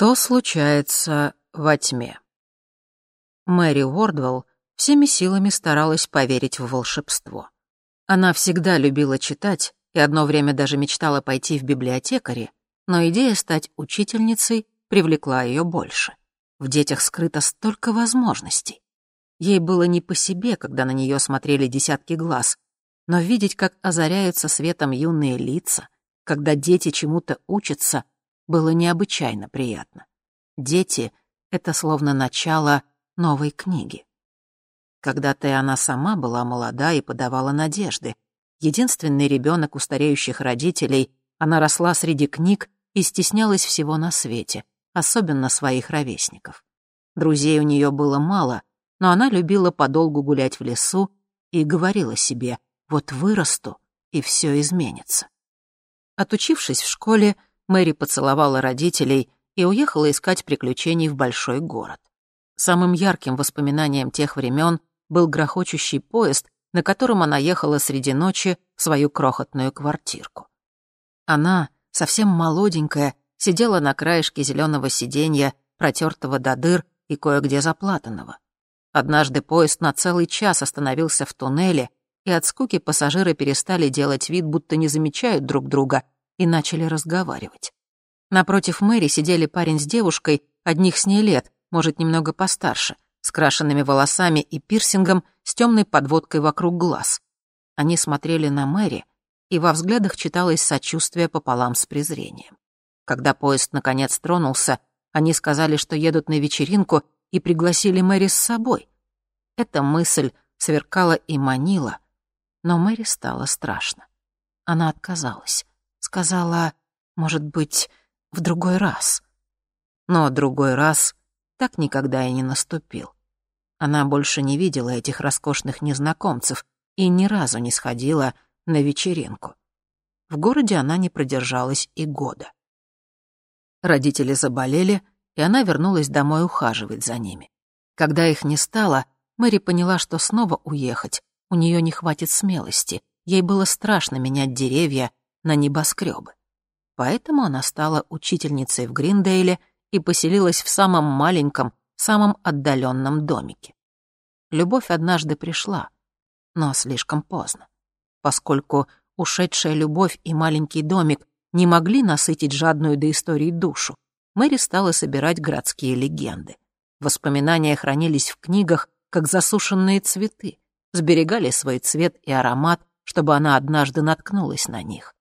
Что случается во тьме? Мэри Уордвелл всеми силами старалась поверить в волшебство. Она всегда любила читать и одно время даже мечтала пойти в библиотекари, но идея стать учительницей привлекла ее больше. В детях скрыто столько возможностей. Ей было не по себе, когда на нее смотрели десятки глаз, но видеть, как озаряются светом юные лица, когда дети чему-то учатся, было необычайно приятно. Дети — это словно начало новой книги. Когда-то она сама была молода и подавала надежды. Единственный ребенок у стареющих родителей, она росла среди книг и стеснялась всего на свете, особенно своих ровесников. Друзей у нее было мало, но она любила подолгу гулять в лесу и говорила себе, вот вырасту, и все изменится. Отучившись в школе, Мэри поцеловала родителей и уехала искать приключений в большой город. Самым ярким воспоминанием тех времен был грохочущий поезд, на котором она ехала среди ночи в свою крохотную квартирку. Она, совсем молоденькая, сидела на краешке зеленого сиденья, протертого до дыр и кое-где заплатанного. Однажды поезд на целый час остановился в туннеле, и от скуки пассажиры перестали делать вид, будто не замечают друг друга, и начали разговаривать. Напротив Мэри сидели парень с девушкой, одних с ней лет, может, немного постарше, с крашенными волосами и пирсингом, с темной подводкой вокруг глаз. Они смотрели на Мэри, и во взглядах читалось сочувствие пополам с презрением. Когда поезд наконец тронулся, они сказали, что едут на вечеринку и пригласили Мэри с собой. Эта мысль сверкала и манила, но Мэри стало страшно. Она отказалась. Сказала, может быть, в другой раз. Но другой раз так никогда и не наступил. Она больше не видела этих роскошных незнакомцев и ни разу не сходила на вечеринку. В городе она не продержалась и года. Родители заболели, и она вернулась домой ухаживать за ними. Когда их не стало, Мэри поняла, что снова уехать у нее не хватит смелости. Ей было страшно менять деревья на небоскребы. Поэтому она стала учительницей в Гриндейле и поселилась в самом маленьком, самом отдаленном домике. Любовь однажды пришла, но слишком поздно, поскольку ушедшая любовь и маленький домик не могли насытить жадную до истории душу. Мэри стала собирать городские легенды. Воспоминания хранились в книгах, как засушенные цветы, сберегали свой цвет и аромат, чтобы она однажды наткнулась на них.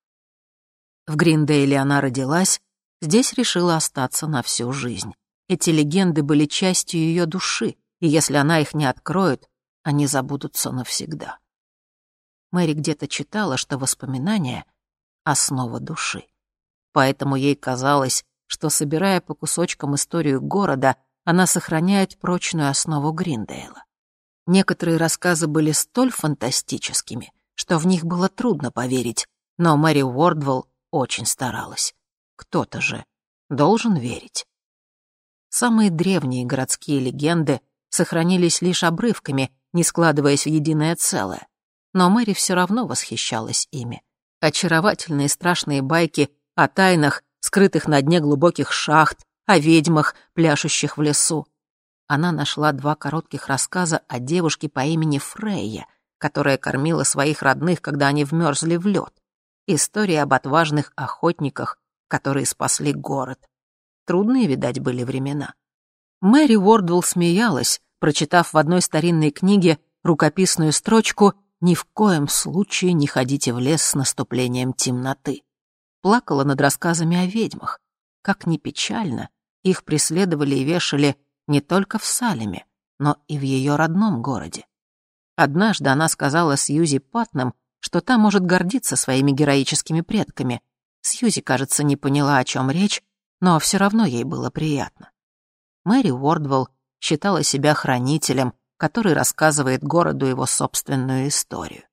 В Гриндейле она родилась, здесь решила остаться на всю жизнь. Эти легенды были частью ее души, и если она их не откроет, они забудутся навсегда. Мэри где-то читала, что воспоминания — основа души. Поэтому ей казалось, что, собирая по кусочкам историю города, она сохраняет прочную основу Гриндейла. Некоторые рассказы были столь фантастическими, что в них было трудно поверить, но Мэри Уордвелл очень старалась. Кто-то же должен верить. Самые древние городские легенды сохранились лишь обрывками, не складываясь в единое целое. Но Мэри все равно восхищалась ими. Очаровательные страшные байки о тайнах, скрытых на дне глубоких шахт, о ведьмах, пляшущих в лесу. Она нашла два коротких рассказа о девушке по имени Фрейя, которая кормила своих родных, когда они вмерзли в лед. История об отважных охотниках, которые спасли город. Трудные, видать, были времена. Мэри Уордвелл смеялась, прочитав в одной старинной книге рукописную строчку «Ни в коем случае не ходите в лес с наступлением темноты» плакала над рассказами о ведьмах. Как ни печально, их преследовали и вешали не только в Салеме, но и в ее родном городе. Однажды она сказала Сьюзи Патнам, что та может гордиться своими героическими предками. Сьюзи, кажется, не поняла, о чем речь, но все равно ей было приятно. Мэри Уордвелл считала себя хранителем, который рассказывает городу его собственную историю.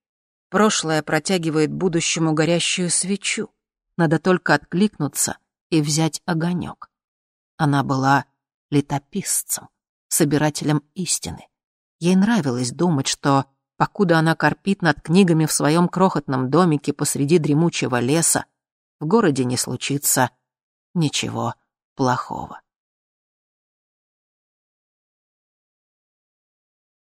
Прошлое протягивает будущему горящую свечу, надо только откликнуться и взять огонек. Она была летописцем, собирателем истины. Ей нравилось думать, что, покуда она корпит над книгами в своем крохотном домике посреди дремучего леса, в городе не случится ничего плохого.